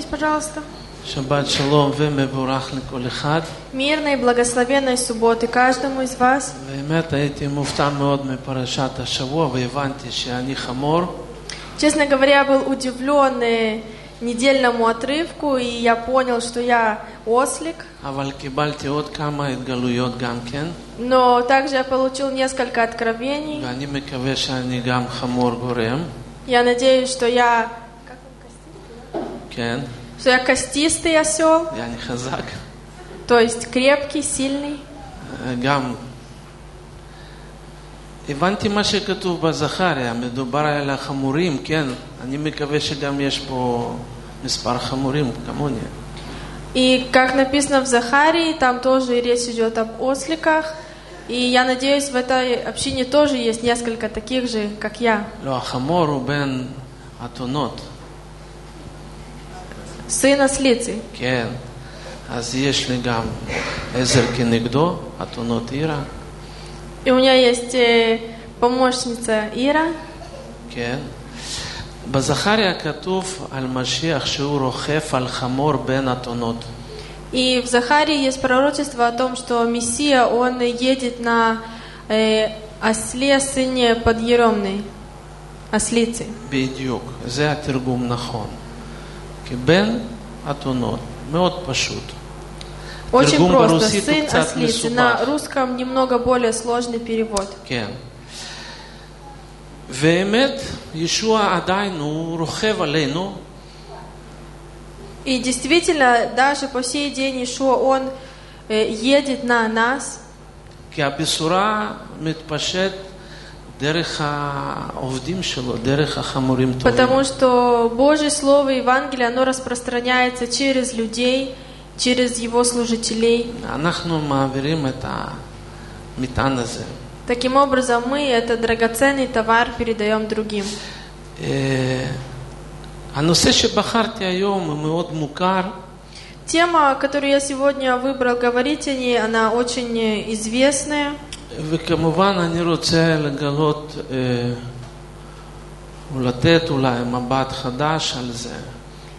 Присаживайтесь, пожалуйста. שבת שלום ומבורך לכל אחד. Мирной и благословенной субботы каждому из вас. באמת הייתי מופתע מאוד מפרשת השבוע והבנתי שאני חמור, Честно говоря, я был удивлен э, недельному отрывку, и я понял, что я ослик. אבל קיבלתי עוד כמה התגלויות גם כן, Но также я получил несколько откровений. ואני מקווה שאני גם חמור גורם, Я надеюсь, что я, כן, что я костистый осел, אני חזק. то есть крепкий, сильный. גם הבנתי מה שכתוב בזכריה, מדובר על החמורים, כן, אני מקווה שגם יש פה מספר חמורים כמוני. И как написано в Захарии, там тоже речь идет об осликах. И я надеюсь, в этой общине тоже есть несколько таких же, как я. לא, החמור הוא בין אתונות, Сын ослицы. כן. אז יש לי גם עזר כנגדו, אתונות עירה, И у меня есть э, помощница Ира. כן. בזכריה כתוב על משיח שהוא רוכף על חמור בין אתונות. И в Захарии есть пророчество о том, что Мессия, он едет на э, осле сыне подъеремной, ослицы. בדיוק, זה התרגום נכון. כי בין אתונות, מאוד פשוט. Очень Тергум просто. по-русски Сын тут цат ослицы. месубах. На русском немного более сложный перевод. כן. ואמת, ישוע עדיין הוא רוכב עלינו, И действительно, даже по сей день Ишуа, он э, едет на нас, כי הבשורה מתפשט Потому что Божье Слово Евангелие, оно распространяется через людей, через Его служителей. Таким образом, мы этот драгоценный товар передаем другим. Тема, которую я сегодня выбрал говорить о ней, она очень известная. וכמובן אני רוצה לגלות אה, ולתת אולי מבט חדש על זה.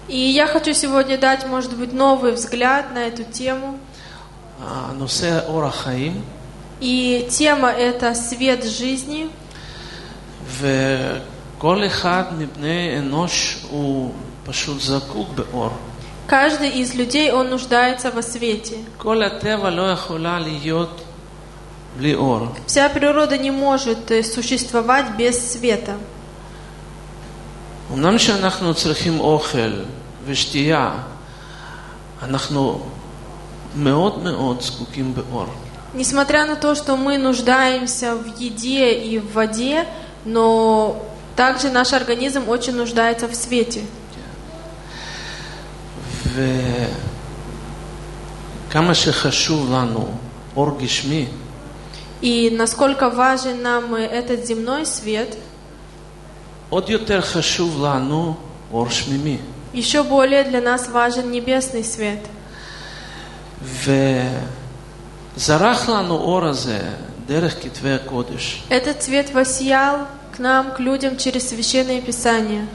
И я хочу сегодня дать, может быть, новый взгляд на эту тему. הנושא אורח חיים, И тема это свет жизни. וכל אחד מבני אנוש הוא פשוט זקוק באור. Каждый из людей, он нуждается во свете. כל הטבע לא יכולה להיות בלי אור. Вся природа не может э, существовать без света. אמנם שאנחנו צריכים אוכל ושתייה, אנחנו מאוד מאוד זקוקים באור. Несмотря на то, что мы нуждаемся в еде и в воде, но также наш организм очень нуждается в свете. וכמה שחשוב לנו אור גשמי, И насколько важен нам э, этот земной свет, עוד יותר חשוב לנו אור שמימי. еще более для нас важен небесный свет. וזרח לנו אור הזה דרך כתבי הקודש. Этот свет воссиял к нам, к людям через священные писания.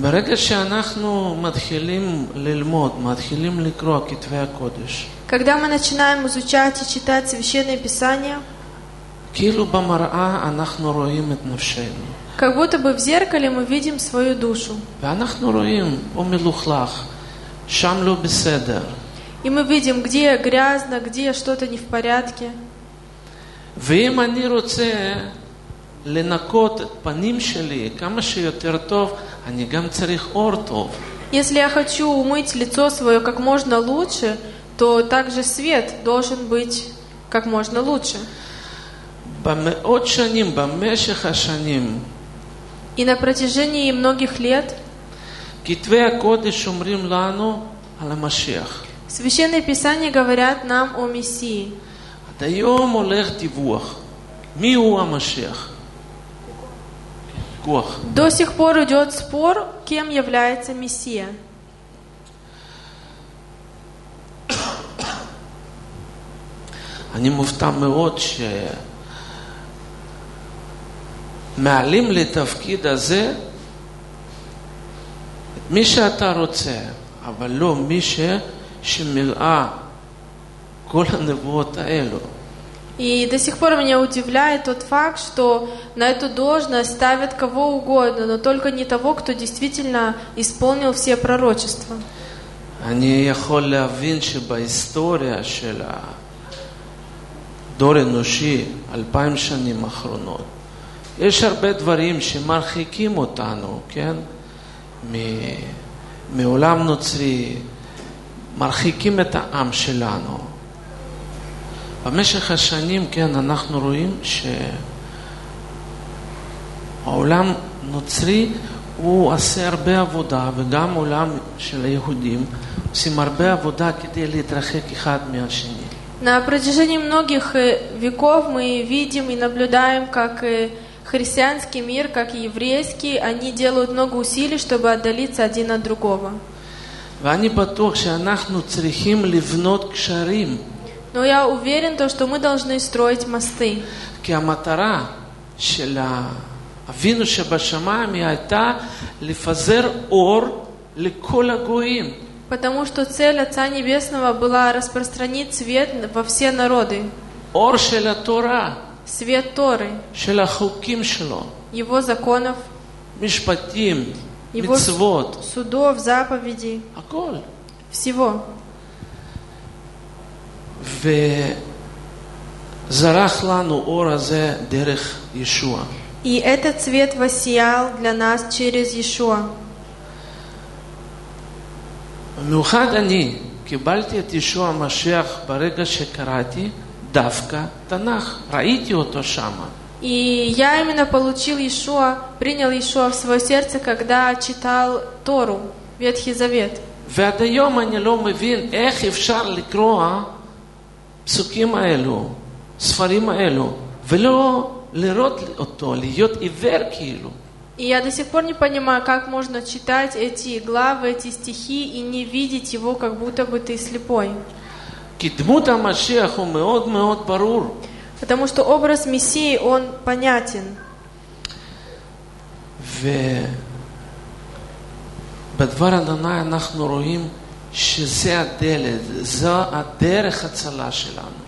ברגע שאנחנו מתחילים ללמוד, מתחילים לקרוא כתבי הקודש, Когда мы начинаем изучать и читать священные писания, כאילו במראה אנחנו רואים את נפשנו. как будто бы в зеркале мы видим свою душу. ואנחנו רואים, פה מלוכלך, שם לא בסדר. И мы видим, где грязно, где что-то не в порядке. ואם אני רוצה לנקות את פנים שלי כמה שיותר טוב, אני גם צריך אור טוב. Если я хочу умыть лицо свое как можно лучше, то также свет должен быть как можно лучше. במאות שנים, במשך השנים, И на протяжении многих лет כתבי הקודש אומרים לנו על המשיח. священные писания говорят нам о Мессии. עד היום הולך דיווח. מי הוא המשיח? ויכוח. До сих пор идет спор, кем является Мессия. אני מופתע מאוד שמעלים לתפקיד הזה את מי שאתה רוצה, אבל לא מי ש... שמילאה כל הנבואות האלו. И до сих пор меня удивляет тот факт, что на эту должность ставят кого угодно, но только не того, кто действительно исполнил все пророчества. אני יכול להבין שבהיסטוריה של הדור האנושי, אלפיים שנים האחרונות, יש הרבה דברים שמרחיקים אותנו, כן? מעולם נוצרי, מרחיקים את העם שלנו. במשך השנים, כן, אנחנו רואים שהעולם נוצרי הוא עושה הרבה עבודה, וגם עולם של היהודים עושים הרבה עבודה כדי להתרחק אחד מהשני. На протяжении многих э, веков мы видим и наблюдаем, как э, христианский мир, как и еврейский, они делают много усилий, чтобы отдалиться один от другого. ואני בטוח שאנחנו צריכים לבנות קשרים, Но я уверен, то, что мы должны строить мосты. כי המטרה של אבינו שבשמיים היא הייתה לפזר אור לכל הגויים. Потому что цель Отца Небесного была распространить свет во все народы. אור של התורה, Свет Торы, של החוקים שלו, Его законов, משפטים, Его מצוות, судов, заповедей, הכל. всего. וזרח לנו אור הזה דרך ישוע. И этот свет воссиял для нас через Иешуа. במיוחד אני קיבלתי את ישוע המשיח ברגע שקראתי דווקא תנ"ך, ראיתי אותו שמה. И я именно получил Иешуа, принял Иешуа в свое сердце, когда читал Тору, Ветхий Завет. ועד היום אני לא מבין איך אפשר לקרוא פסוקים האלו, ספרים האלו, ולא לראות אותו, להיות עיוור כאילו. И я до сих пор не понимаю, как можно читать эти главы, эти стихи и не видеть его, как будто бы ты слепой. כי דמות המשיח הוא מאוד מאוד ברור. Потому что образ Мессии, он понятен. ובדבר אדוני אנחנו רואים שזה הדלת, זו הדרך הצלה שלנו.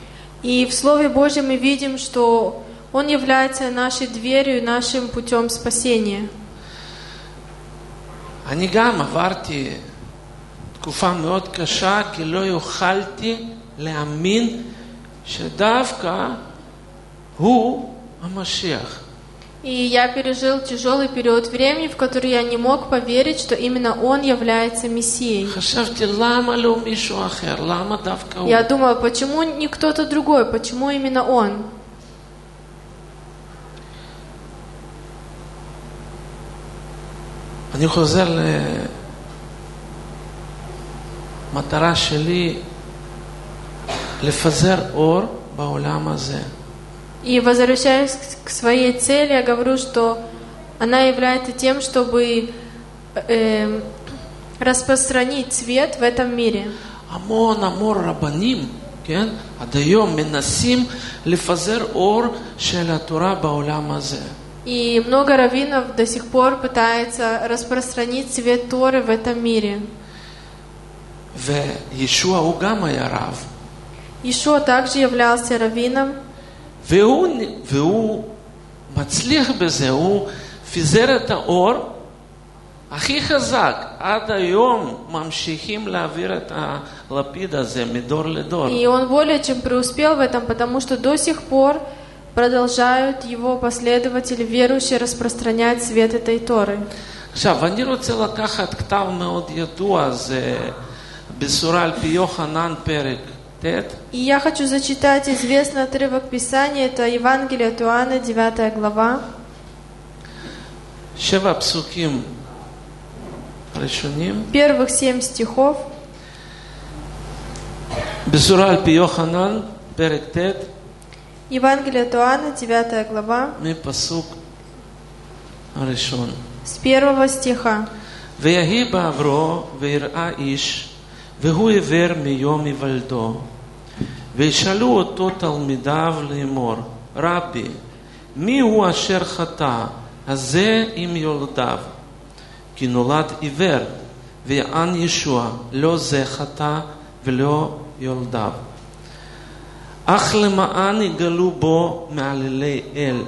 И в Слове Божьем мы видим, что Он является нашей дверью, нашим путем спасения. אני גם עברתי תקופה מאוד קשה, כי לא יכולתי להאמין שדווקא הוא המשיח. И я пережил тяжелый период времени, в который я не мог поверить, что именно Он является Мессией. חשבתי, למה לא מישהו אחר? למה דווקא הוא? Я думала, почему не кто-то другой, почему именно Он? אני חוזר למטרה שלי לפזר אור בעולם הזה. И возвращаясь к своей цели, я говорю, что она является тем, чтобы э, распространить свет в этом мире. המון המון רבנים, כן, עד היום מנסים לפזר אור של התורה בעולם הזה. И много раввинов до сих пор пытаются распространить свет Торы в этом мире. וישוע הוא גם היה רב, Ишуа также являлся раввином, והוא, והוא מצליח בזה, הוא פיזר את האור הכי חזק. עד היום ממשיכים להעביר את הלפיד הזה מדור לדור. и он более чем преуспел в этом, потому что до сих пор продолжают его последователи, верующие, распространять свет этой Торы. עכשיו, אני רוצה לקחת כתב מאוד ידוע, זה בשורה על פי יוחנן פרק ט', И я хочу зачитать известный отрывок Писания, это Евангелие от Иоанна, 9 глава, שבע פסוקים ראשונים. первых семь стихов. בשורה על פי יוחנן, פרק ט', Евангелие от Иоанна, 9 глава, מפסוק הראשון. с первого стиха. ויהי בעברו ויראה איש, והוא עיוור מיום היוולדו. וישאלו אותו תלמידיו לאמור, רבי, מי הוא אשר חטא, הזה עם יולדיו? כי נולד עיוור. ויען ישוע, לא זה חטא ולא יולדיו. אך למען יגלו בו מעללי אל,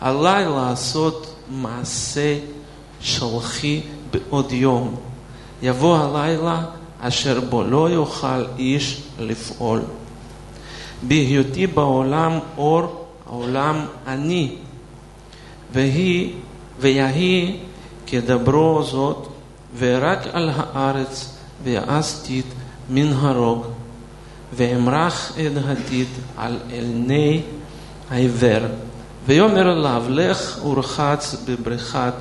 עלי לעשות מעשה שלחי בעוד יום. יבוא הלילה אשר בו לא יוכל איש לפעול. בהיותי בעולם אור העולם אני, והיא, ויהי כדברו זאת, ורק על הארץ ויעשתית מן הרוג, ואמרח את הדית על עיני העיוור. ויאמר אליו, לך ורחץ בבריכת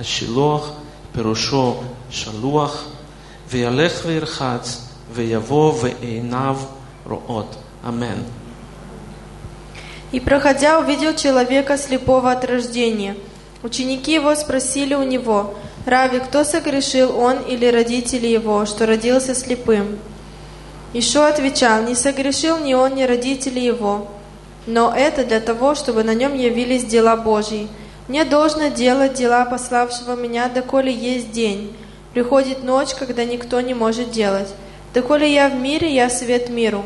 השילוח, פירושו שלוח, וילך וירחץ, ויבוא ועיניו רואות. Амен. И проходя, увидел человека слепого от рождения. Ученики его спросили у него, «Рави, кто согрешил, он или родители его, что родился слепым?» Ишо отвечал, «Не согрешил ни он, ни родители его, но это для того, чтобы на нем явились дела Божьи. Мне должно делать дела пославшего меня, доколе есть день. Приходит ночь, когда никто не может делать. Доколе я в мире, я свет миру».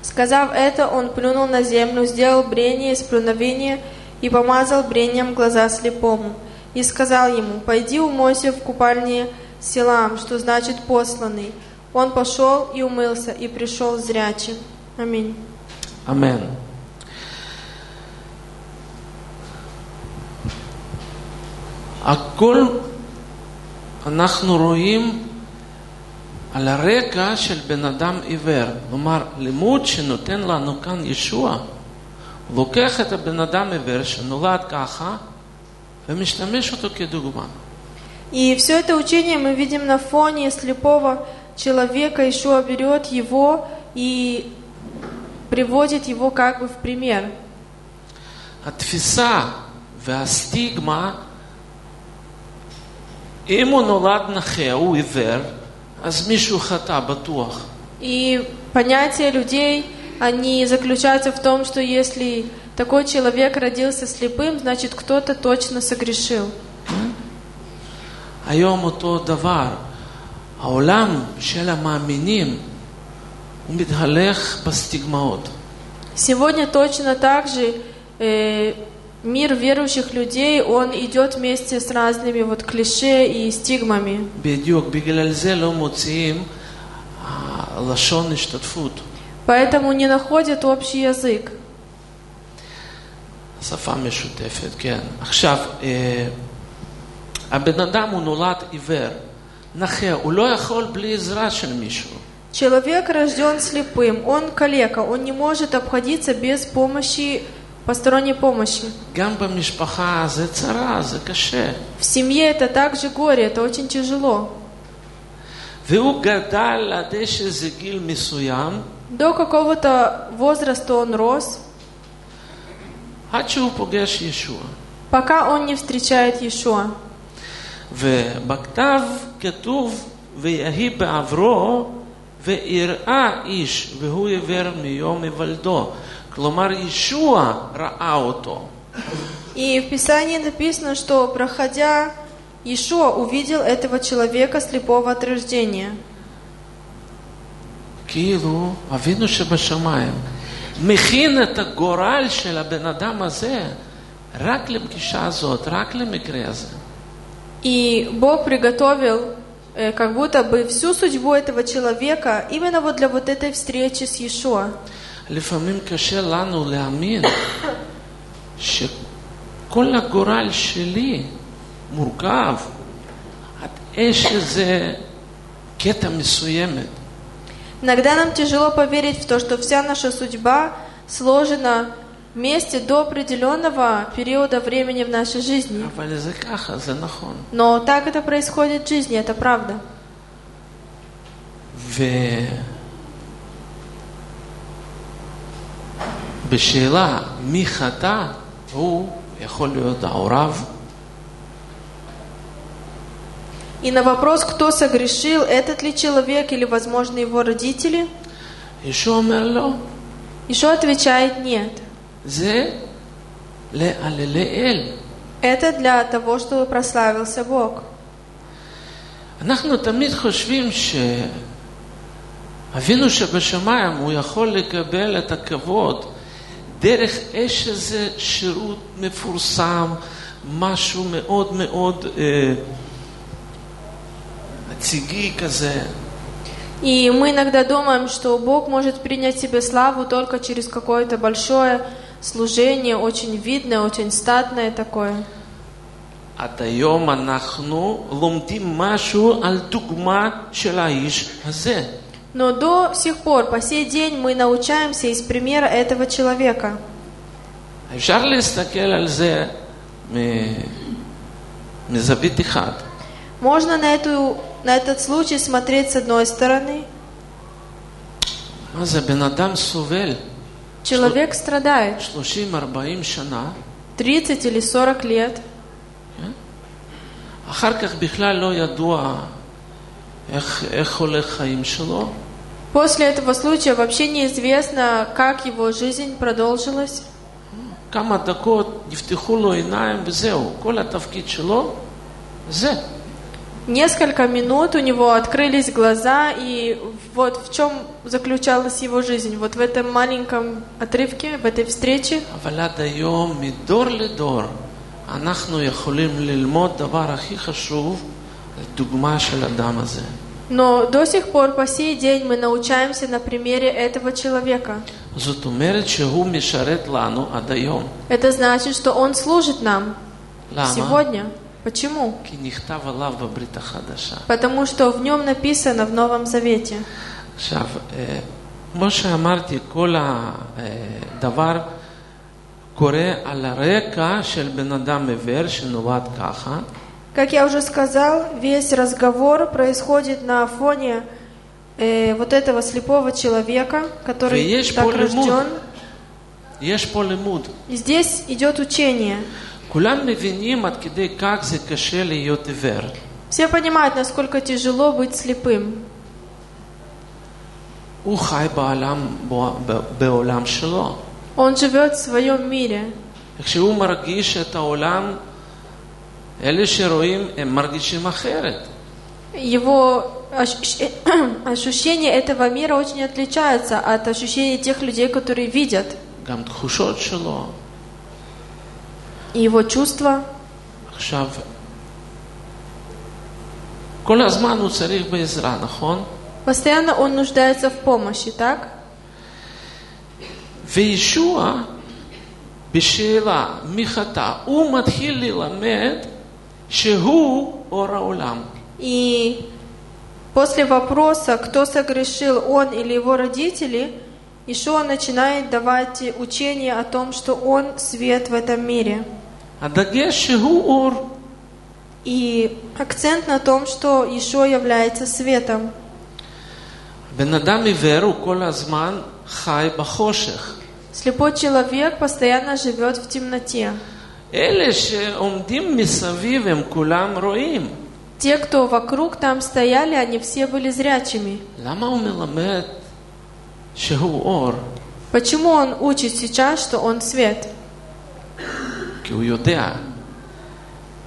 Сказав это, он плюнул на землю, сделал брение из плюновения и помазал брением глаза слепому. И сказал ему, пойди умойся в купальне Силам, что значит посланный. Он пошел и умылся, и пришел зрячим. Аминь. Амен. הכל אנחנו רואים על הרקע של בן אדם עיוור. כלומר, לימוד שנותן לנו כאן ישוע, הוא לוקח את הבן אדם עיוור שנולד ככה ומשתמש אותו כדוגמה. И все это учение мы видим на фоне слепого человека. Ишуа берет его и приводит его как бы в пример. התפיסה והסטיגמה, אם הוא נולד נכה, הוא עיוור, אז מישהו חטא, בטוח. И понятия людей, они заключаются в том, что если такой человек родился слепым, значит кто-то точно согрешил. היום אותו דבר, העולם של המאמינים הוא מתהלך בסטיגמאות. Сегодня точно так же э, мир верующих людей, он идет вместе с разными вот клише и стигмами. בדיוק, בגלל זה לא מוציאים אה, לשון השתתפות. Поэтому не находят общий язык. שפה משותפת, כן. עכשיו, אה, הבן אדם הוא נולד עיוור, Человек рожден слепым, он калека, он не может обходиться без помощи посторонней помощи. В семье это также горе, это очень тяжело. До какого-то возраста он рос. Пока он не встречает Иешуа. ובכתב כתוב, ויהי בעברו, ויראה איש, והוא עיוור מיום היוולדו. כלומר, ישוע ראה אותו. И в Писании написано, что проходя, Иешуа увидел этого человека слепого от рождения. כאילו, אבינו שבשמיים, מכין את הגורל של הבן אדם הזה רק לפגישה הזאת, רק למקרה הזה. И Бог приготовил э, как будто бы всю судьбу этого человека именно вот для вот этой встречи с Иешуа. לפעמים קשה לנו להאמין שכל הגורל שלי מורכב עד איזה קטע מסוימת. Иногда нам тяжело поверить в то, что вся наша судьба сложена вместе до определенного периода времени в нашей жизни. אבל זה ככה, זה נכון. Но так это происходит в жизни, это правда. ובשאלה מי חטא, הוא יכול להיות ההוריו, И на вопрос, кто согрешил, этот ли человек или, возможно, его родители, ישוע אומר לא, Ишо отвечает нет. זה לעללי אל. Это для того, чтобы прославился Бог. אנחנו תמיד חושבים שאבינו שבשמיים הוא יכול לקבל את הכבוד דרך יש איזה שירות מפורסם, משהו מאוד מאוד אה, הציגי כזה. И мы иногда думаем, что Бог может принять себе славу только через какое-то большое служение, очень видное, очень статное такое. עד היום אנחנו לומדים משהו על דוגמה של האיש הזה. Но до сих пор, по сей день, мы научаемся из примера этого человека. אפשר להסתכל על זה מ- מזווית אחת. Можно на, эту, на этот случай смотреть с одной стороны. מה זה, בן אדם סובל Человек страдает 30-40 שנה, 30 или 40 лет, אחר כך בכלל לא ידוע איך, איך הולך חיים שלו, После этого случая вообще неизвестно, как его жизнь продолжилась. כמה דקות נפתחו לו עיניים וזהו, כל התפקיד שלו זה. несколько минут у него открылись глаза, и вот в чем заключалась его жизнь, вот в этом маленьком отрывке, в этой встрече. Но до сих пор, по сей день, мы научаемся на примере этого человека. Это значит, что он служит нам сегодня. Почему? כי נכתב עליו בברית החדשה. Потому что в нем написано в Новом Завете. עכשיו, אה, כמו שאמרתי, כל הדבר קורה על הרקע של בן אדם עיוור שנולד ככה, Как я уже сказал, весь разговор происходит на фоне э, вот этого слепого человека, который Веешь так поле муд. рожден. יש פה לימוד. И здесь идет учение. כולם מבינים עד כדי כך זה קשה להיות עיוור. Все понимают, насколько тяжело быть слепым. הוא חי בעולם, ב- בעולם שלו. Он живет в своем мире. כשהוא מרגיש את העולם, אלה שרואים, הם מרגישים אחרת. Его ощущ- ощущения этого мира очень отличаются от ощущений тех людей, которые видят. גם תחושות שלו. И его чувства. עכשיו, כל הזמן הוא צריך בעזרה, נכון? Постоянно он нуждается в помощи, так? וישוע, בשאלה מי חטא, הוא מתחיל ללמד שהוא אור העולם. И после вопроса, кто согрешил, он или его родители, Ишуа начинает давать учение о том, что Он свет в этом мире. И акцент на том, что Ишуа является светом. Слепой человек постоянно живет в темноте. Те, кто вокруг там стояли, они все были зрячими. למה הוא מלמד שהוא אור? Почему он учит сейчас, что он свет? כי הוא יודע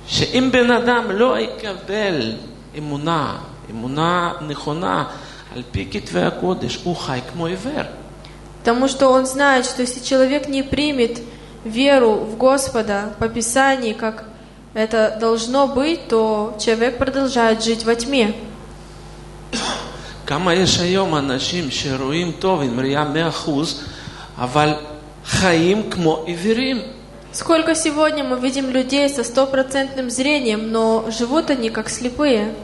שאם בן אדם לא יקבל אמונה, אמונה נכונה, על פי כתבי הקודש, הוא חי כמו עיוור. Потому что он знает, что если человек не примет веру в Господа по Писанию, как это должно быть, то человек продолжает жить во тьме. כמה יש היום אנשים שרואים טוב עם ראייה מאה אחוז, אבל חיים כמו עיוורים. Сколько сегодня мы видим людей со стопроцентным зрением, но живут они как слепые.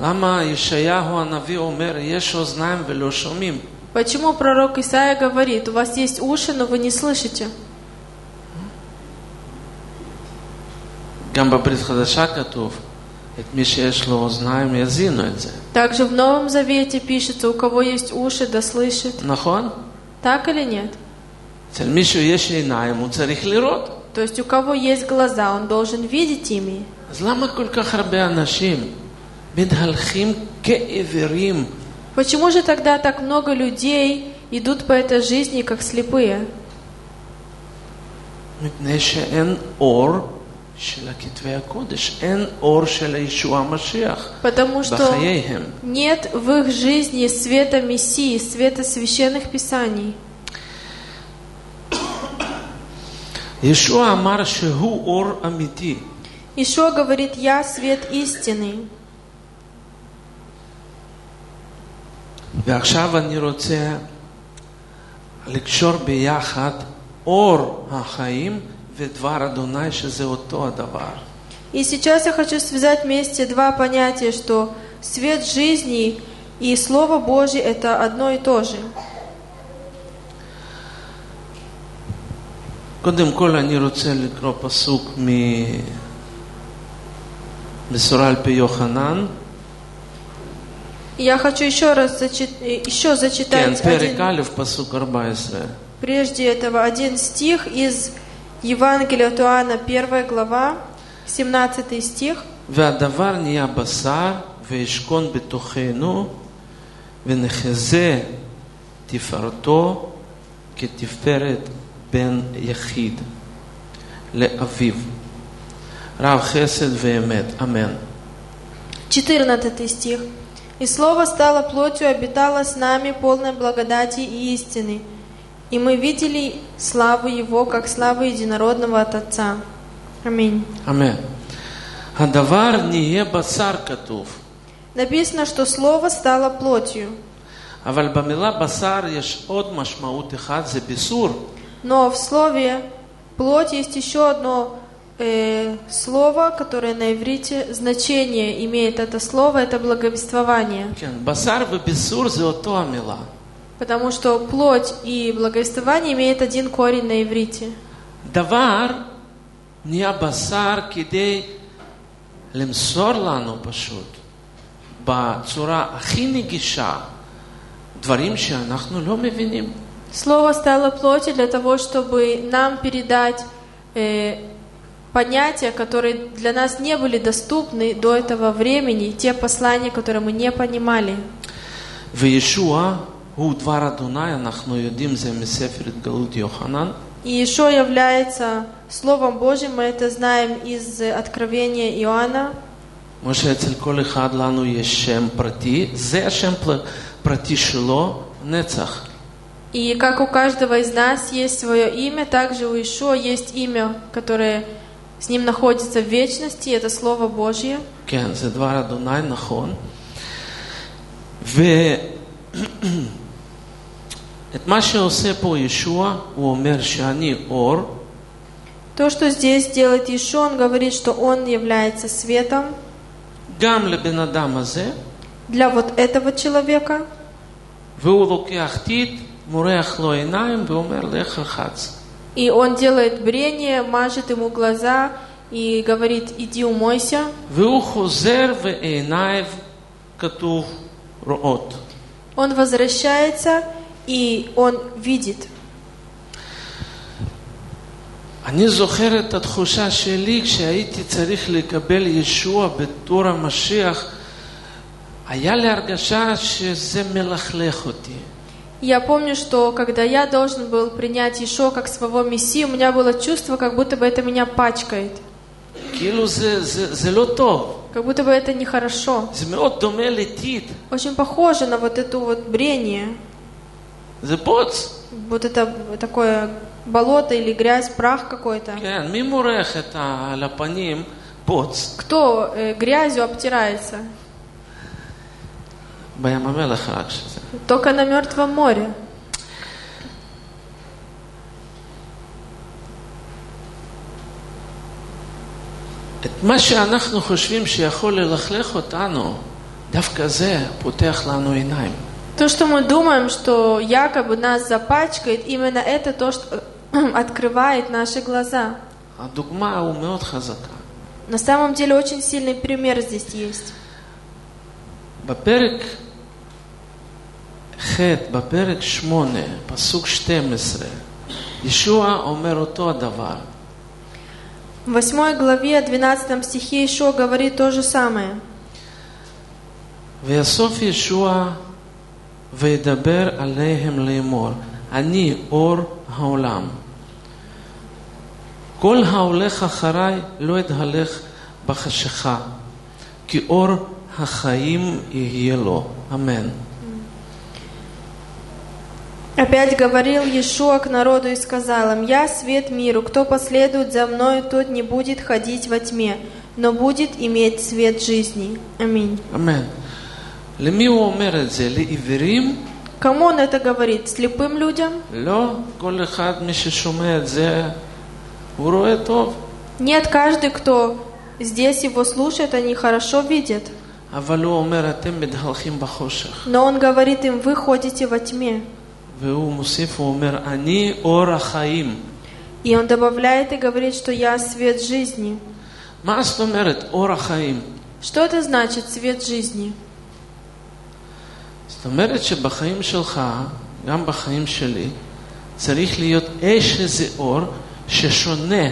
למה ישעיהו הנביא אומר, יש אוזניים ולא שומעים? Почему пророк Исаия говорит, у вас есть уши, но вы не слышите? גם בברית חדשה כתוב, את מי שיש לו אוזניים יזינו את זה. Также в Новом Завете пишется, у кого есть уши, да слышит. נכון? Так или нет? אצל מישהו יש עיניים, הוא צריך לראות. То есть у кого есть глаза, он должен видеть ими. אז למה כל כך הרבה אנשים מתהלכים כעיוורים? Почему же тогда так много людей идут по этой жизни как слепые? מפני שאין אור של הכתבי הקודש, אין אור של הישוע המשיח Потому что בחייהם. нет в их жизни света Мессии, света священных писаний. ישוע אמר שהוא אור אמיתי. Ишо говорит, я свет истины. ועכשיו אני רוצה לקשור ביחד אור החיים ודבר אדוני שזה אותו הדבר. И сейчас я хочу связать вместе два понятия, что свет жизни и Слово Божье – это одно и то же. קודם כל אני רוצה לקרוא פסוק מבשורה על פי יוחנן, И Я хочу еще раз зачит- э, еще כן, зачитать פרק один, א', פסוק 14. прежде этого один стих из Евангелия от Иоанна, 1 глава, 17 стих. והדבר נהיה בשר וישכון בתוכנו ונחזה תפארתו כתפארת בן יחיד לאביו. רב חסד ואמת, אמן. 14 стих. «И Слово стало плотью, обитало с нами полной благодати и истины. И мы видели славу Его, как славу единородного от Отца». Аминь. אמן. הדבר נהיה בשר כתוב, Написано, что Слово стало плотью. אבל במילה בשר יש עוד משמעות אחת, זה ביסור. Но в слове плоть есть еще одно э, слово, которое на иврите значение имеет это слово, это благовествование. כן, בשר וביסור זה אותו המילה. Потому что плоть и благовествование имеют один корень на иврите. דבר נהיה בשר כדי למסור לנו פשוט בצורה הכי נגישה דברים שאנחנו לא מבינים. Слово стало плотью для того, чтобы нам передать э, понятия, которые для нас не были доступны до этого времени, те послания, которые мы не понимали. וישוע הוא דבר אדוני, אנחנו יודעים זה מספר התגלות יוחנן. И еще является Словом Божьим, мы это знаем из э, Откровения Иоанна. כמו שאצל כל אחד לנו יש שם פרטי, זה השם פל- פרטי שלו, נצח. И как у каждого из нас есть свое имя, также у Ишуа есть имя, которое с ним находится в вечности, это Слово Божье. כן, זה דבר אדוני, נכון. ואת מה שעושה פה ישוע, הוא אומר שאני אור, То, что здесь делает Ишуа, он говорит, что он является светом גם לבן אדם הזה, для вот этого человека, והוא לוקח טיט, מורח לו עיניים ואומר לך רחץ. и он делает брение, мажет ему глаза и говорит, иди умойся. והוא חוזר ועיניו כתוב רואות. Он возвращается, и он видит. אני זוכר את התחושה שלי כשהייתי צריך לקבל ישוע בתור המשיח, היה לי הרגשה שזה מלכלך אותי. Я помню, что когда я должен был принять Ишо как своего Мессию, у меня было чувство, как будто бы это меня пачкает. כאילו זה, זה, זה לא טוב, Как будто бы это нехорошо. זה מאוד דומה לטיט, Очень похоже на вот это вот брение. זה בוץ. Вот это такое болото или грязь, прах какой-то. כן, מי מורח את ה... על הפנים בוץ? Кто э, грязью обтирается? בים המלח רק שזה. Только на Мертвом море. את מה שאנחנו חושבים שיכול ללכלך אותנו, דווקא זה פותח לנו עיניים. То, что мы думаем, что якобы нас запачкает, именно это то, что открывает наши глаза. הדוגמה הוא מאוד חזקה. На самом деле очень сильный пример здесь есть. בפרק ח', בפרק 8, פסוק 12, ישוע אומר אותו הדבר. В 8 главе 12 стихе еще говорит то же самое. ויאסוף ישוע וידבר עליהם לאמור, אני אור העולם. כל ההולך אחריי לא אתהלך בחשיכה, כי אור החיים יהיה לו. אמן. Опять говорил Иешуа к народу и сказал им, «Я свет миру, кто последует за мною, тот не будет ходить во тьме, но будет иметь свет жизни». Аминь. אמן. למי הוא אומר את זה? לעיוורים? Кому он это говорит? Слепым людям? לא, כל אחד מי ששומע את זה, הוא רואה טוב. Нет, каждый, кто здесь его слушает, они хорошо видят. אבל הוא אומר, אתם מתהלכים בחושך. Но он говорит им, вы ходите во тьме. והוא מוסיף, הוא אומר, אני אור החיים. И он добавляет и говорит, что я свет жизни. מה זאת אומרת אור החיים? Что это значит свет жизни? זאת אומרת שבחיים שלך, גם בחיים שלי, צריך להיות איזה אור ששונה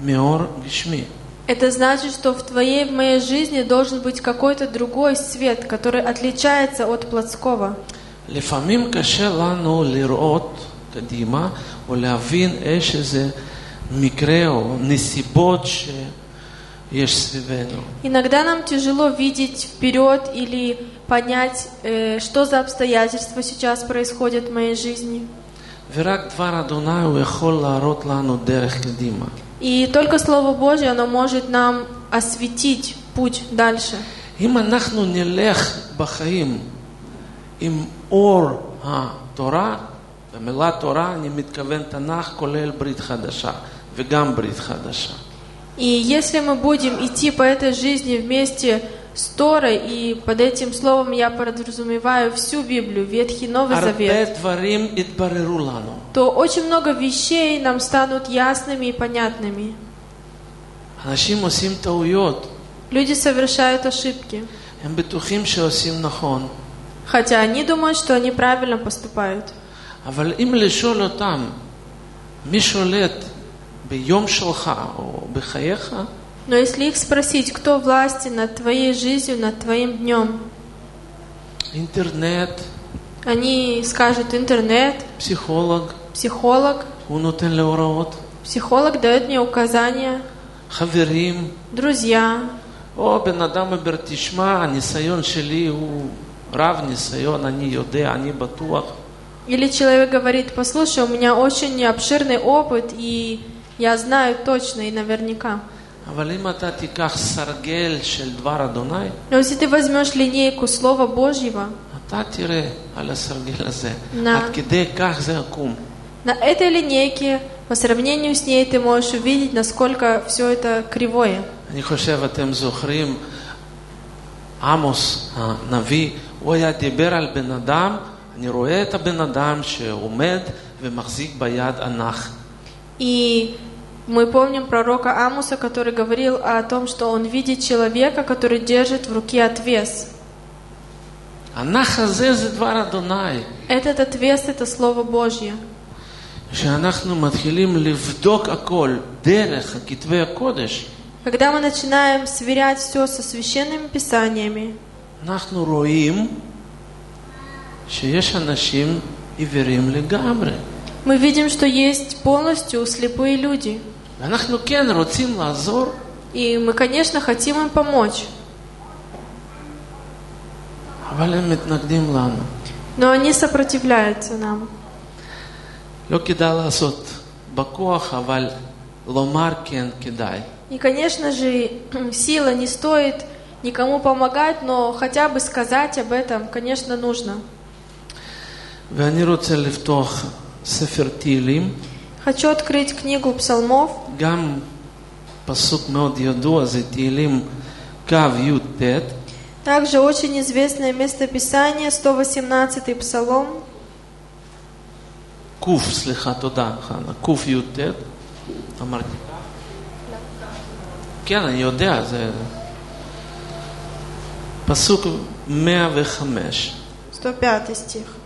מאור גשמי. Это значит, что в твоей, в моей жизни должен быть какой-то другой свет, который отличается от плотского. לפעמים קשה לנו לראות קדימה או להבין יש איזה מקרה או נסיבות שיש סביבנו. Иногда нам тяжело видеть вперед или понять, э, что за обстоятельства сейчас происходят в моей жизни. ורק דבר אדוני הוא יכול להראות לנו דרך קדימה. И только Слово Божье, оно может нам осветить путь дальше. אם אנחנו נלך בחיים עם אור התורה, במילה תורה אני מתכוון תנ"ך כולל ברית חדשה וגם ברית חדשה. И если мы будем идти по этой жизни вместе с Торой, и под этим словом я подразумеваю всю Библию, Ветхий и Новый הרבה Завет, דברים יתבררו לנו. то очень много вещей нам станут ясными и понятными. אנשים עושים טעויות, Люди совершают ошибки, הם בטוחים שעושים נכון, хотя они думают, что они правильно поступают. אבל אם לשאול אותם, מי שולט ביום שלך או בחייך, Но если их спросить, кто власти над твоей жизнью, над твоим днем, אינטרנט, они скажут интернет, פסיכולוג, психолог, הוא נותן לי הוראות, психолог дает мне указания, חברים, друзья, או בן אדם אומר, תשמע, הניסיון שלי הוא רב ניסיון, אני יודע, אני בטוח. Или человек говорит, послушай, у меня очень обширный опыт, и я знаю точно и наверняка. אבל אם אתה תיקח סרגל של דבר אדוני, Но если ты возьмешь линейку Слова Божьего, אתה תראה על הסרגל הזה. נא. עד כדי כך זה עקום. на этой линейке, по сравнению с ней, ты можешь увидеть, насколько все это кривое. אני חושב, אתם זוכרים, עמוס הנביא, הוא היה דיבר על בן אדם, אני רואה את הבן אדם שעומד ומחזיק ביד אנח. И мы помним пророка Амуса, который говорил о том, что он видит человека, который держит в руке отвес. הנח הזה זה דבר אדוני. Этот отвес – это Слово Божье. כשאנחנו מתחילים לבדוק הכל דרך כתבי הקודש, Когда мы начинаем сверять все со священными писаниями, אנחנו רואים שיש אנשים עיוורים לגמרי. мы видим, что есть полностью слепые люди. ואנחנו כן רוצים לעזור, И мы, конечно, хотим им помочь, אבל הם מתנגדים לנו. но они сопротивляются нам. לא כדאי לעשות בכוח, אבל לומר כן כדאי. И, конечно же, сила не стоит никому помогать, но хотя бы сказать об этом, конечно, нужно. ואני רוצה לפתוח ספר תהילים, Хочу открыть книгу псалмов, גם פסוק מאוד ידוע, זה תהילים קי"ט, также очень известное местописание, 118-й псалом, ק, סליחה, תודה, חנה, קי"ט, אמרתי. כן, אני יודע, זה... פסוק 105. 105 стих.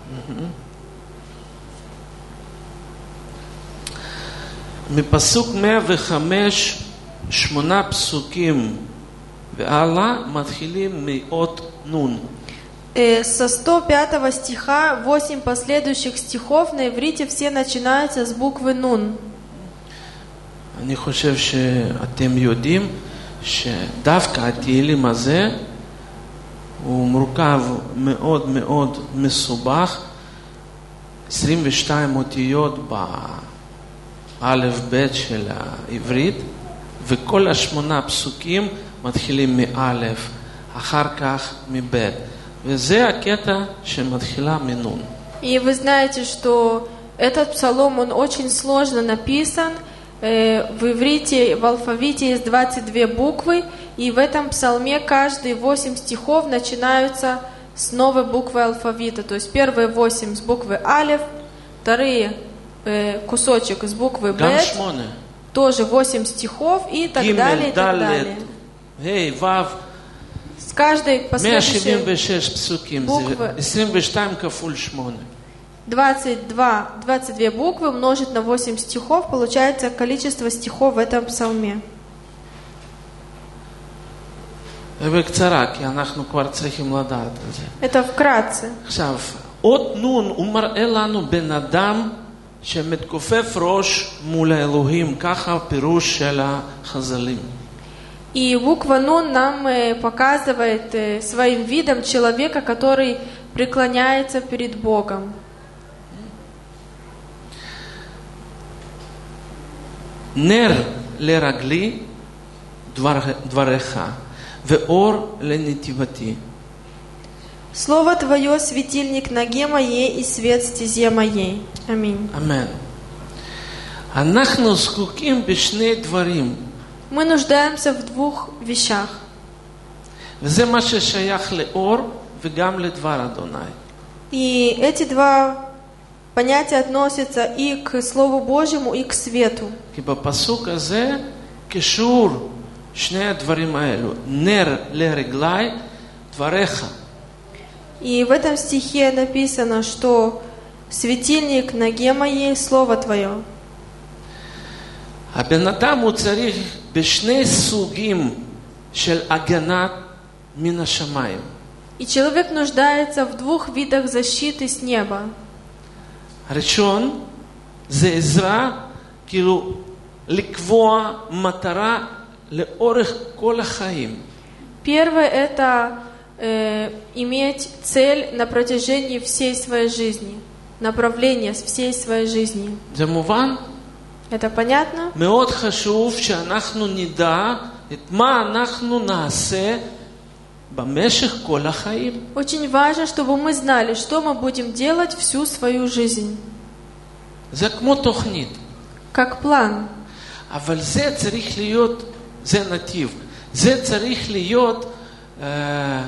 מפסוק 105, שמונה פסוקים והלאה, מתחילים מאות נון. Э, Со 105 стиха 8 последующих стихов на иврите все начинаются с буквы «нун». אני חושב שאתם יודעים שדווקא התהילים הזה הוא מורכב מאוד מאוד מסובך, 22 אותיות באלף בית של העברית, וכל השמונה פסוקים מתחילים מאלף, אחר כך מבית. וזה הקטע שמתחילה מנון. И вы знаете, что этот псалом, он очень сложно написан. Э, В иврите, в алфавите есть 22 буквы, и в этом псалме каждые 8 стихов начинаются с новой буквы алфавита. То есть первые 8 с буквы Алев, вторые э, Э, кусочек из буквы Б, тоже восемь стихов и так Гимель, далее, и так далее. Гей, Вав, с каждой последующей буквы. 22, 22 буквы умножить на 8 стихов, получается количество стихов в этом псалме. Это вкратце. От нун умар элану бен адам שמתכופף ראש מול האלוהים, ככה הפירוש של החז"לים. И буква Нун нам э, показывает э, своим видом человека, который преклоняется перед Богом. נר לרגלי דבר, דבריך, ואור לנתיבתי. Слово Твое – светильник ноге моей и свет стезе моей. Аминь. אמן. אנחנו זקוקים בשני דברים, Мы нуждаемся в двух вещах. וזה מה ששייך לאור וגם לדבר אדוני. И эти два понятия относятся и к Слову Божьему, и к свету. כי בפסוק הזה קישור שני הדברים האלו, נר לרגלי, דבריך. И в этом стихе написано, что светильник ноге моей – Слово Твое. הבן אדם הוא צריך בשני סוגים של הגנה מן השמיים. И человек нуждается в двух видах защиты с неба. הראשון זה עזרה, כאילו לקבוע מטרה לאורך כל החיים. Первое – это э, иметь цель на протяжении всей своей жизни, направление всей своей жизни. זה מובן? Это понятно? מאוד חשוב שאנחנו נדע את מה אנחנו נעשה במשך כל החיים. Очень важно, чтобы мы знали, что мы будем делать всю свою жизнь, זה כמו תוכנית, как план. אבל זה צריך להיות, זה נתיב, זה צריך להיות אה,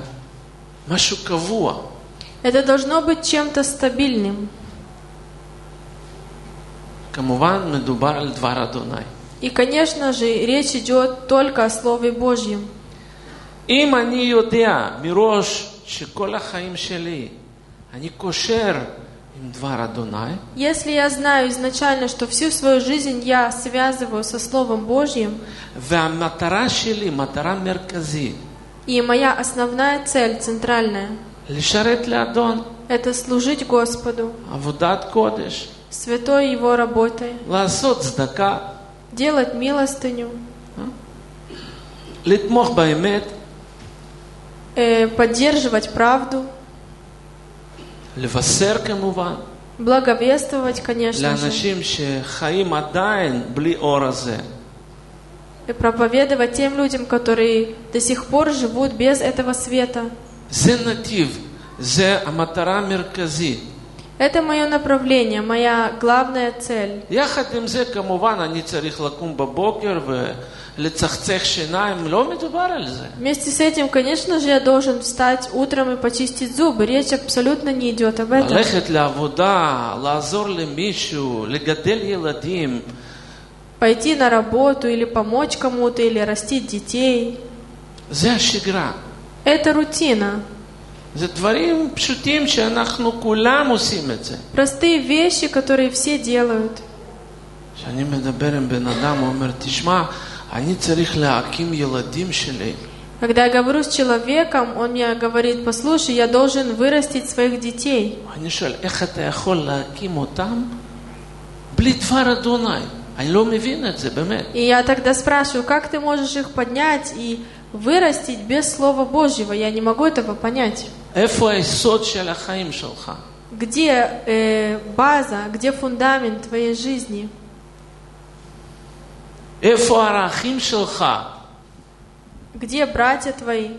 משהו קבוע. Это должно быть чем-то стабильным. כמובן מדובר על דבר אדוני. И, конечно же, речь идет только о Слове Божьем. אם אני יודע מראש שכל החיים שלי אני קושר עם דבר אדוני, Если я знаю изначально, что всю свою жизнь я связываю со Словом Божьим, והמטרה שלי, מטרה מרכזית, и моя основная цель, центральная, לשרת לאדון, это служить Господу, עבודת קודש, святой Его работой, לעשות צדקה, делать милостыню, לתמוך באמת, э, поддерживать правду, לבשר כמובן, благовествовать, конечно же, и проповедовать тем людям, которые до сих пор живут без этого света. זה נתיב, זה המטרה המרכזית. Это мое направление, моя главная цель. יחד עם זה כמובן אני צריך לקום בבוקר ולצחצח שיניים, לא מדובר על זה. Вместе с этим, конечно же, я должен встать утром и почистить зубы. Речь абсолютно не идет об этом. ללכת לעבודה, לעזור למישהו, לגדל ילדים, Пойти на работу или помочь кому-то, или растить детей. זה השגרה. Это рутина. זה דברים פשוטים שאנחנו כולם עושים את זה. Простые вещи, которые все делают. כשאני מדבר עם בן אדם, הוא אומר, תשמע, אני צריך להקים ילדים שלי. Когда я говорю с человеком, он мне говорит, послушай, я должен вырастить своих детей. אני שואל, איך אתה יכול להקים אותם בלי דבר אדוני? И я тогда спрашиваю, как ты можешь их поднять и вырастить без Слова Божьего? Я не могу этого понять. Где э, база, где фундамент твоей жизни? Где братья твои?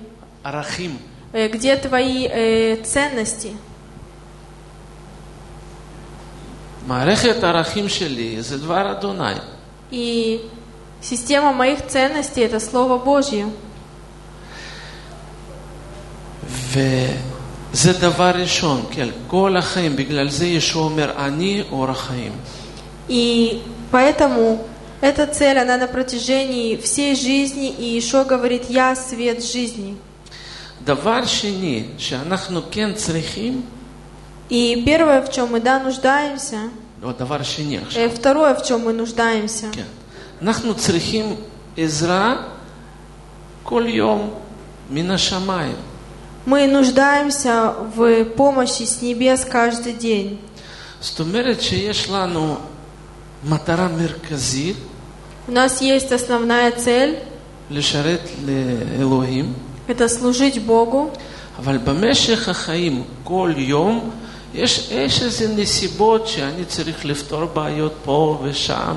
Э, где твои э, ценности? מערכת הערכים שלי זה דבר אדוני. И система моих ценностей – это Слово Божье. וזה דבר ראשון, כן, כל החיים, בגלל זה ישוע אומר, אני אור החיים. И поэтому эта цель, она на протяжении всей жизни, и Ишо говорит, я свет жизни. דבר שני, שאנחנו כן צריכים, И первое, в чем мы, да, нуждаемся, או דבר שני עכשיו, э, второе, в чем мы нуждаемся, כן, אנחנו צריכים עזרה כל יום מן השמיים. мы нуждаемся в помощи с небес каждый день. זאת אומרת שיש לנו מטרה מרכזית У нас есть основная цель לשרת לאלוהים, – это служить Богу, אבל במשך החיים, כל יום, יש, יש איזה נסיבות שאני צריך לפתור בעיות פה ושם.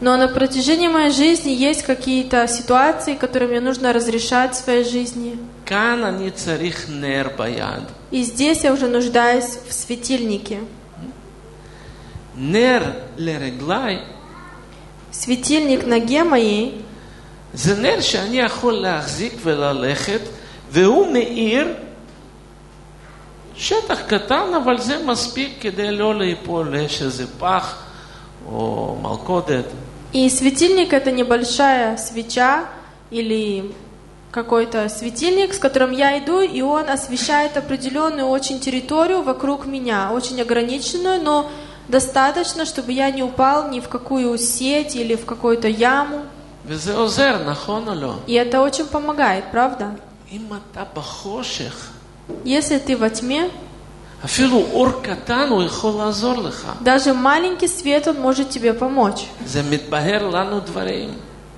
но на протяжении моей жизни есть какие-то ситуации, которые мне нужно разрешать в своей жизни. כאן אני צריך נר ביד. И здесь я уже нуждаюсь в светильнике. נר לרגליי Светильник ноге моей זה נר שאני יכול להחזיק וללכת, והוא מאיר שטח קטן, אבל זה מספיק כדי לא ליפול לאש איזה פח או מלכודת. И светильник это небольшая свеча или какой-то светильник, с которым я иду, и он освещает определенную очень территорию вокруг меня, очень ограниченную, но достаточно, чтобы я не упал ни в какую сеть или в какую-то яму. וזה עוזר, נכון או לא? И это очень помогает, правда? Если ты во тьме, даже маленький свет, он может тебе помочь.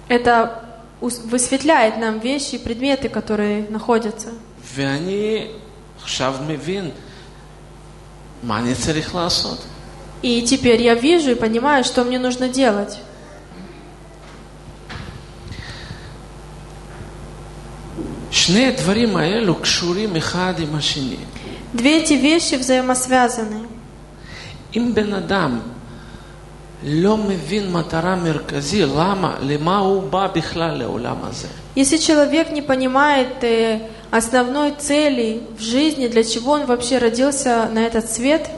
Это высветляет нам вещи и предметы, которые находятся. И теперь я вижу и понимаю, что мне нужно делать. Две эти вещи взаимосвязаны. אם בן אדם לא מבין מטרה מרכזית, למה, למה הוא בא בכלל לעולם הזה? Если человек не понимает э, основной цели в жизни, для чего он вообще родился на этот свет,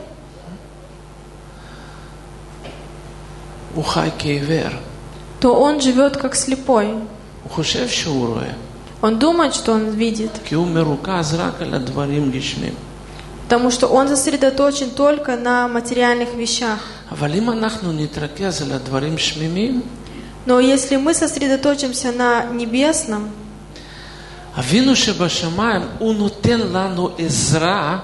הוא חי כעיוור. то он живет как слепой. הוא חושב שהוא רואה, Он думает, что он видит, כי הוא מרוכז רק על הדברים גשמיים. потому что он сосредоточен только на материальных вещах. אבל אם אנחנו נתרכז על הדברים שמימים, Но если мы сосредоточимся на небесном, אבינו שבשמיים, הוא נותן לנו עזרה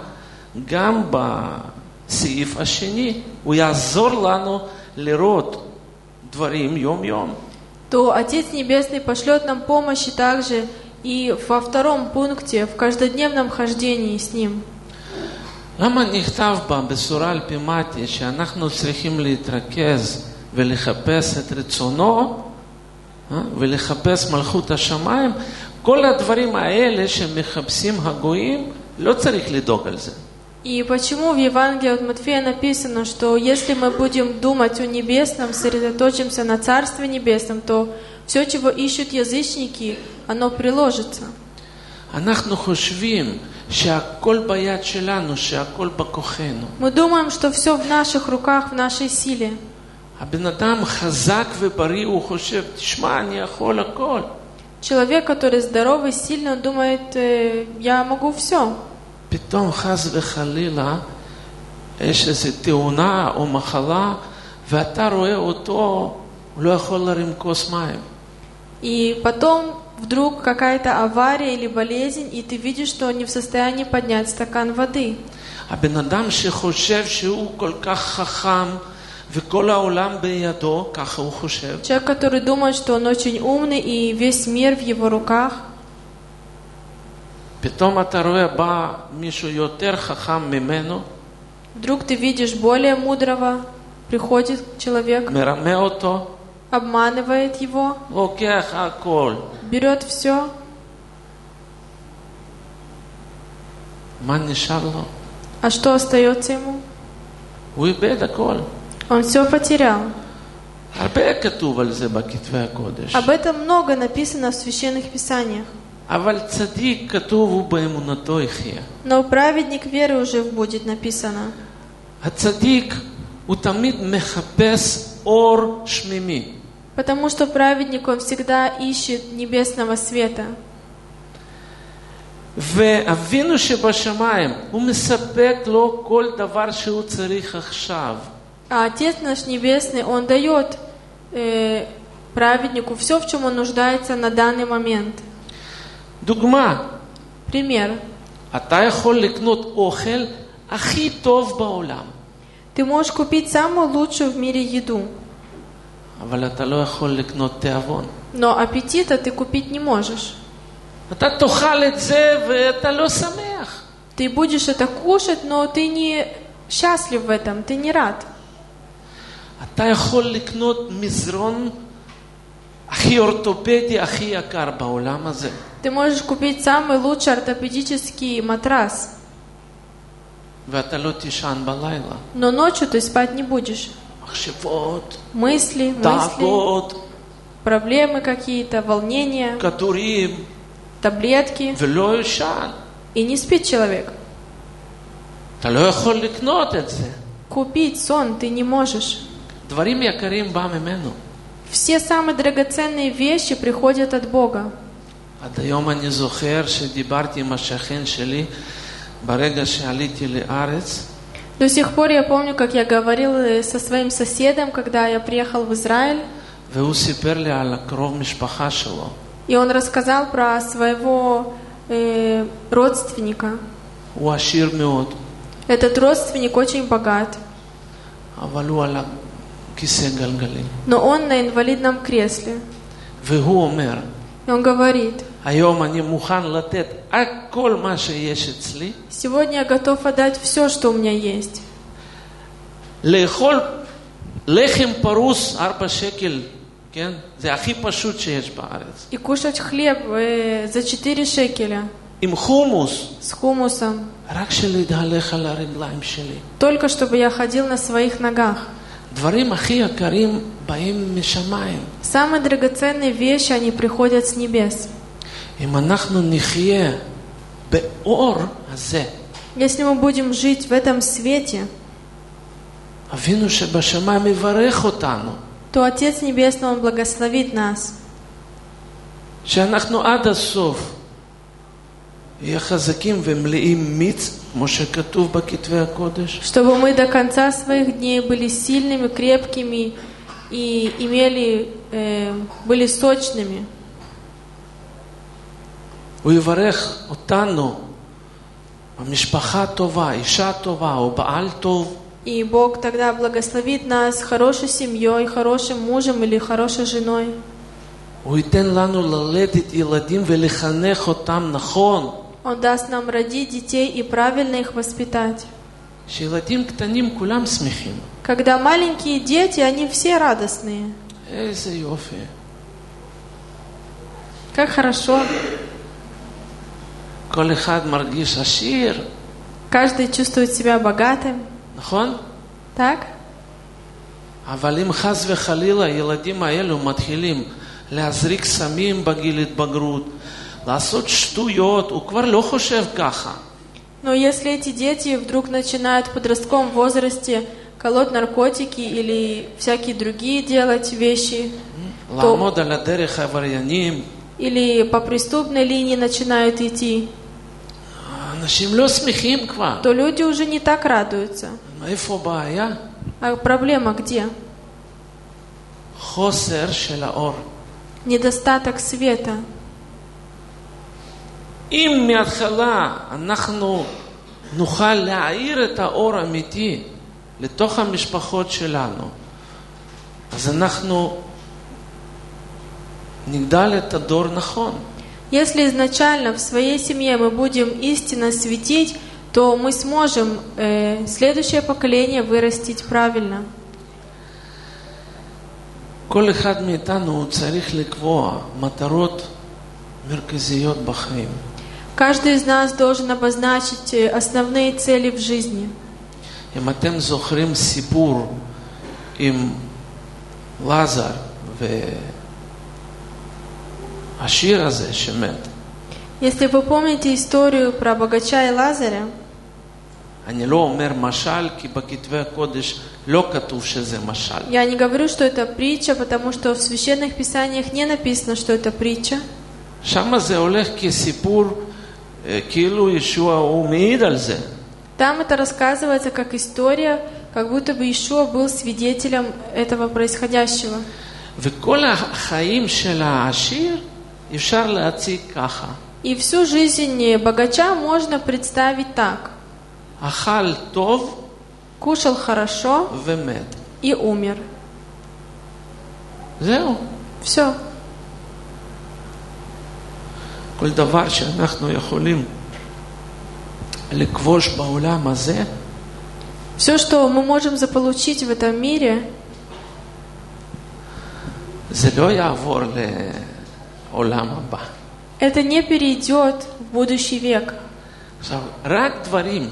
גם בסעיף השני. הוא יעזור לנו לראות דברים יום-יום. то Отец Небесный пошлет нам помощи также и во втором пункте, в каждодневном хождении с Ним. למה נכתב בבשורה על פי מתי שאנחנו צריכים להתרכז ולחפש את רצונו אה? ולחפש מלכות השמיים? כל הדברים האלה שמחפשים הגויים, לא צריך לדאוג על זה. И почему в Евангелии от Матфея написано, что если мы будем думать о небесном, сосредоточимся на Царстве Небесном, то все, чего ищут язычники, оно приложится. אנחנו חושבים שהכל ביד שלנו, שהכל בכוחנו. Мы думаем, что все в наших руках, в нашей силе. הבן אדם חזק ובריא, הוא חושב, תשמע, אני יכול הכל. Человек, который здоровый, сильный, он думает, «Э, я могу все. פתאום חס וחלילה יש איזו תאונה או מחלה, ואתה רואה אותו, הוא לא יכול להרים כוס מים. И потом вдруг какая-то авария или болезнь, и ты видишь, что он не в состоянии поднять стакан воды. הבן אדם שחושב שהוא כל כך חכם וכל העולם בידו, ככה הוא חושב, Человек, который думает, что он очень умный и весь мир в его руках, פתאום אתה רואה בא מישהו יותר חכם ממנו, вдруг ты видишь более мудрого, приходит человек, מרמה אותו, обманывает его, לוקח הכל. берет все, מה נשאר לו? а что остается ему? הוא איבד הכל. Он все потерял. הרבה כתוב על זה בכתבי הקודש. Об этом много написано в священных писаниях. אבל צדיק כתוב הוא באמונתו יחיה. Но праведник веры уже будет написано. הצדיק הוא תמיד מחפש אור שמימי. Потому что праведник, он всегда ищет небесного света. ואבינו שבשמיים, הוא מספק לו כל דבר שהוא צריך עכשיו. А Отец наш Небесный, Он дает э, праведнику все, в чем он нуждается на данный момент. דוגמה, Пример. אתה יכול לקנות אוכל הכי טוב בעולם, Ты можешь купить самую лучшую в мире еду. Но аппетита ты купить не можешь. Ты будешь это кушать, но ты не счастлив в этом, ты не рад. Ты можешь купить самый лучший ортопедический матрас. но ночью ты спать не будешь. מחשבות, Мысли, мысли, דאגות, проблемы какие-то, волнения, כדורים, таблетки, ולא ישן. и не спит человек. אתה לא יכול לקנות את זה. Купить сон ты не можешь. דברים יקרים בא ממנו. Все самые драгоценные вещи приходят от Бога. עד היום אני זוכר שדיברתי עם השכן שלי ברגע שעליתי לארץ, до сих пор я помню, как я говорил со своим соседом, когда я приехал в Израиль. И он рассказал про своего э, родственника. Этот родственник очень богат. Но он на инвалидном кресле. И он говорит, היום אני מוכן לתת הכל מה שיש אצלי, сегодня я готов отдать все, что у меня есть. לאכול לחם פרוס ארבע שקל, כן? זה הכי פשוט שיש בארץ. И кушать хлеб э, за 4 шекеля עם חומוס, с хумусом, רק שלהתהלך על הרגליים שלי. только чтобы я ходил на своих ногах. דברים הכי יקרים באים משמיים. Самые драгоценные вещи, они приходят с небес. Если мы будем жить в этом свете, אבינו שבשמיים יברך אותנו, то Отец Небесный, Он благословит нас, שאנחנו עד הסוף נהיה חזקים ומלאים מיץ, כמו שכתוב בכתבי הקודש, чтобы мы до конца своих дней были сильными, крепкими и имели, э, были сочными. הוא יברך אותנו במשפחה טובה, אישה טובה או בעל טוב, И Бог тогда благословит нас хорошей семьей, хорошим мужем или хорошей женой. הוא ייתן לנו ללדת ילדים ולחנך אותם נכון. Он даст нам родить детей и правильно их воспитать. שילדים קטנים כולם שמחים. Когда маленькие дети, они все радостные. איזה יופי. Как хорошо. Каждый чувствует себя богатым. נכון? Так? אבל אם חס וחלילה הילדים האלו מתחילים להזריק סמים בגיל התבגרות, לעשות שטויות, הוא כבר לא חושב ככה. Но если эти дети вдруг начинают в подростковом возрасте колоть наркотики или всякие другие делать вещи, לעמוד על הדרך העבריינים, или по преступной линии начинают идти, то люди уже не так радуются. מאיפה הבעיה? А проблема где? חוסר של האור. Недостаток света. אם מההתחלה אנחנו נוכל להאיר את האור האמיתי, לתוך המשפחות שלנו, אז אנחנו נגדל את הדור נכון. Если изначально в своей семье мы будем истинно светить, то мы сможем э, следующее поколение вырастить правильно. כל אחד מאיתנו צריך לקבוע מטרות מרכזיות בחיים. Каждый из нас должен обозначить э, основные цели в жизни. אם אתם זוכרים סיפור עם לזר והשיר הזה שמת, Если вы помните историю про богача и Лазаря, אני לא אומר משל, כי בכתבי הקודש לא כתוב שזה משל. я не говорю, что это притча, потому что в священных писаниях не написано, что это притча. שם זה הולך כסיפור, אה, כאילו ישוע הוא מעיד על זה. Там это рассказывается как история, как будто бы Ишуа был свидетелем этого происходящего. וכל החיים של העשיר אפשר להציג ככה. И всю жизнь богача можно представить так. אכל טוב Кушал хорошо ומת. и умер. זהו. Все. כל דבר שאנחנו יכולים לכבוש בעולם הזה, Все, что мы можем заполучить в этом мире, זה לא יעבור לעולם הבא. это не перейдет в будущий век. עכשיו, רק דברים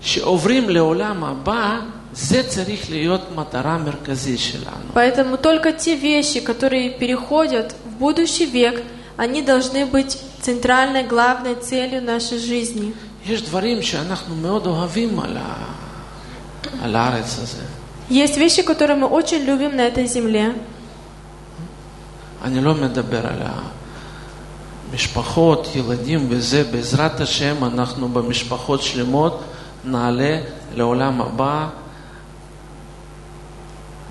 שעוברים לעולם הבא, זה צריך להיות מטרה מרכזית שלנו. Поэтому только те вещи, которые переходят в будущий век, они должны быть центральной, главной целью нашей жизни. יש דברים שאנחנו מאוד אוהבים על, ה... על הארץ הזה. Есть вещи, которые мы очень любим на этой земле. אני לא מדבר על המשפחות, ילדים וזה, בעזרת השם אנחנו במשפחות שלמות נעלה לעולם הבא,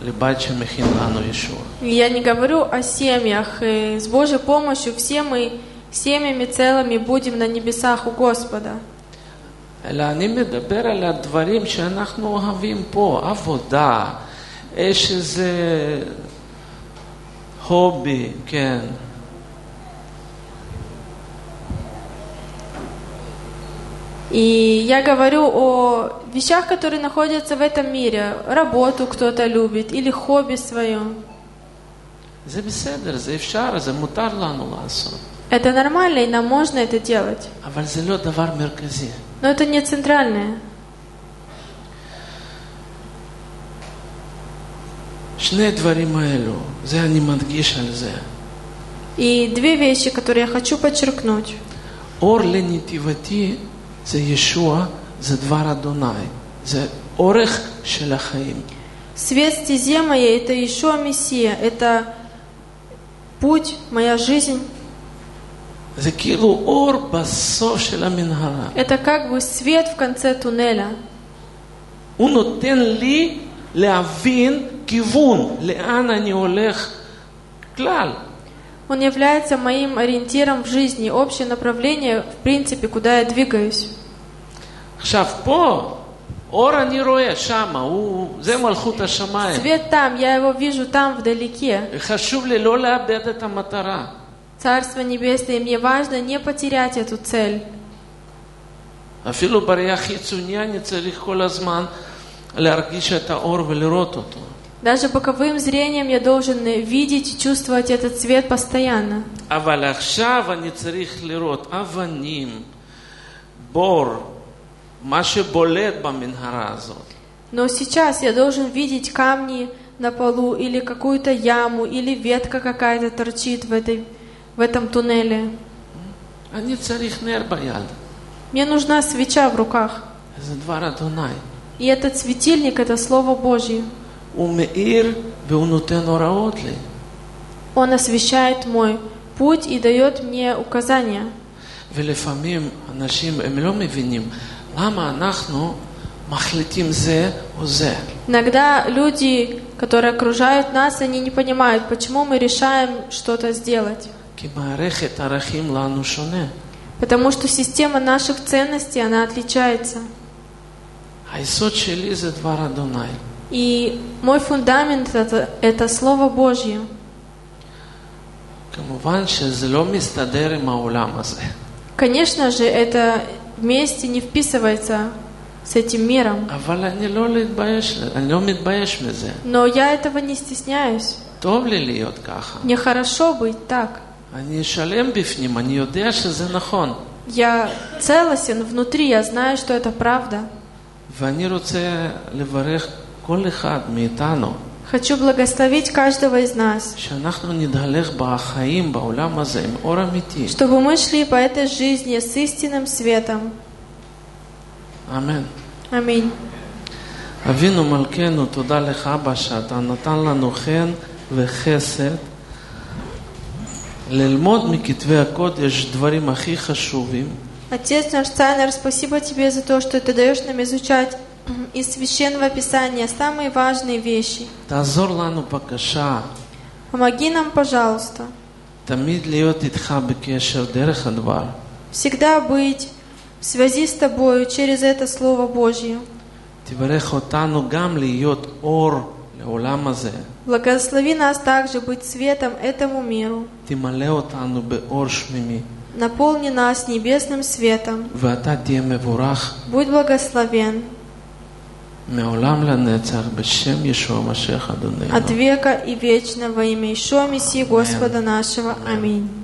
לבית שמכין לנו ישוע. И Я не говорю о семьях. И с Божьей помощью все мы семьями целыми будем на небесах у Господа. אלא אני מדבר על הדברים שאנחנו אוהבים פה, עבודה, יש איזה Хобби, кен. И я говорю о вещах, которые находятся в этом мире. Работу кто-то любит или хобби свое. Это нормально, и нам можно это делать. Но это не центральное. שני הדברים האלו, זה אני מדגיש על זה. И две вещи, которые я хочу подчеркнуть. אור לנתיבתי זה ישוע, זה דבר אדוני, זה אורך של החיים. Свет стезе моей – это Ишуа Мессия, это путь, моя жизнь. זה כאילו אור בסוף של המנהרה. Это как бы свет в конце туннеля. הוא נותן לי להבין כיוון, לאן אני הולך כלל. Он является моим ориентиром в жизни, общее направление, в принципе, куда я двигаюсь. עכשיו פה, אור אני רואה שמה, הוא, זה מלכות השמיים. Свет там, я его вижу там, вдалеке. חשוב לי לא לאבד את המטרה. Царство Небесное, мне важно не потерять эту цель. אפילו בראייה חיצוני אני צריך כל הזמן даже боковым зрением я должен видеть и чувствовать этот цвет постоянно. Но сейчас я должен видеть камни на полу или какую-то яму, или ветка какая-то торчит в, этой, в этом туннеле. Мне нужна свеча в руках. Это И этот светильник – это Слово Божье. הוא מאיר והוא נותן הוראות לי. Он освещает мой путь и дает мне указания. ולפעמים אנשים, הם לא מבינים למה אנחנו מחליטים זה או זה. Иногда люди, которые окружают нас, они не понимают, почему мы решаем что-то сделать. כי מערכת ערכים לנו שונה. Потому что система наших ценностей, она отличается. היסוד שלי זה דבר אדוני. И мой фундамент это, это Слово Божье. כמובן שזה לא מסתדר עם העולם הזה. Конечно же, это вместе не вписывается с этим миром. אבל אני לא, להתבייש, אני לא מתבייש מזה. Но я этого не стесняюсь. טוב לי להיות ככה. Мне хорошо быть так. אני שלם בפנים, אני יודע שזה נכון. Я целостен внутри, я знаю, что это правда. ואני רוצה לברך כל אחד מאיתנו, Хочу благословить каждого из нас, שאנחנו נתהלך בחיים בעולם הזה עם אור אמיתי. чтобы мы шли по этой жизни с истинным светом. אמן. Аминь. אבינו מלכנו, תודה לך אבא שאתה נתן לנו חן וחסד ללמוד מכתבי הקודש דברים הכי חשובים Отец наш Цайлер, спасибо тебе за то, что ты даешь нам изучать из Священного Писания самые важные вещи. Тазор лану покаша. Помоги нам, пожалуйста. Всегда быть в связи с тобою через это Слово Божье. Благослови нас также быть светом этому миру наполни нас небесным светом. Будь благословен. От века и вечного имя Ишуа Мессии Господа нашего. Аминь.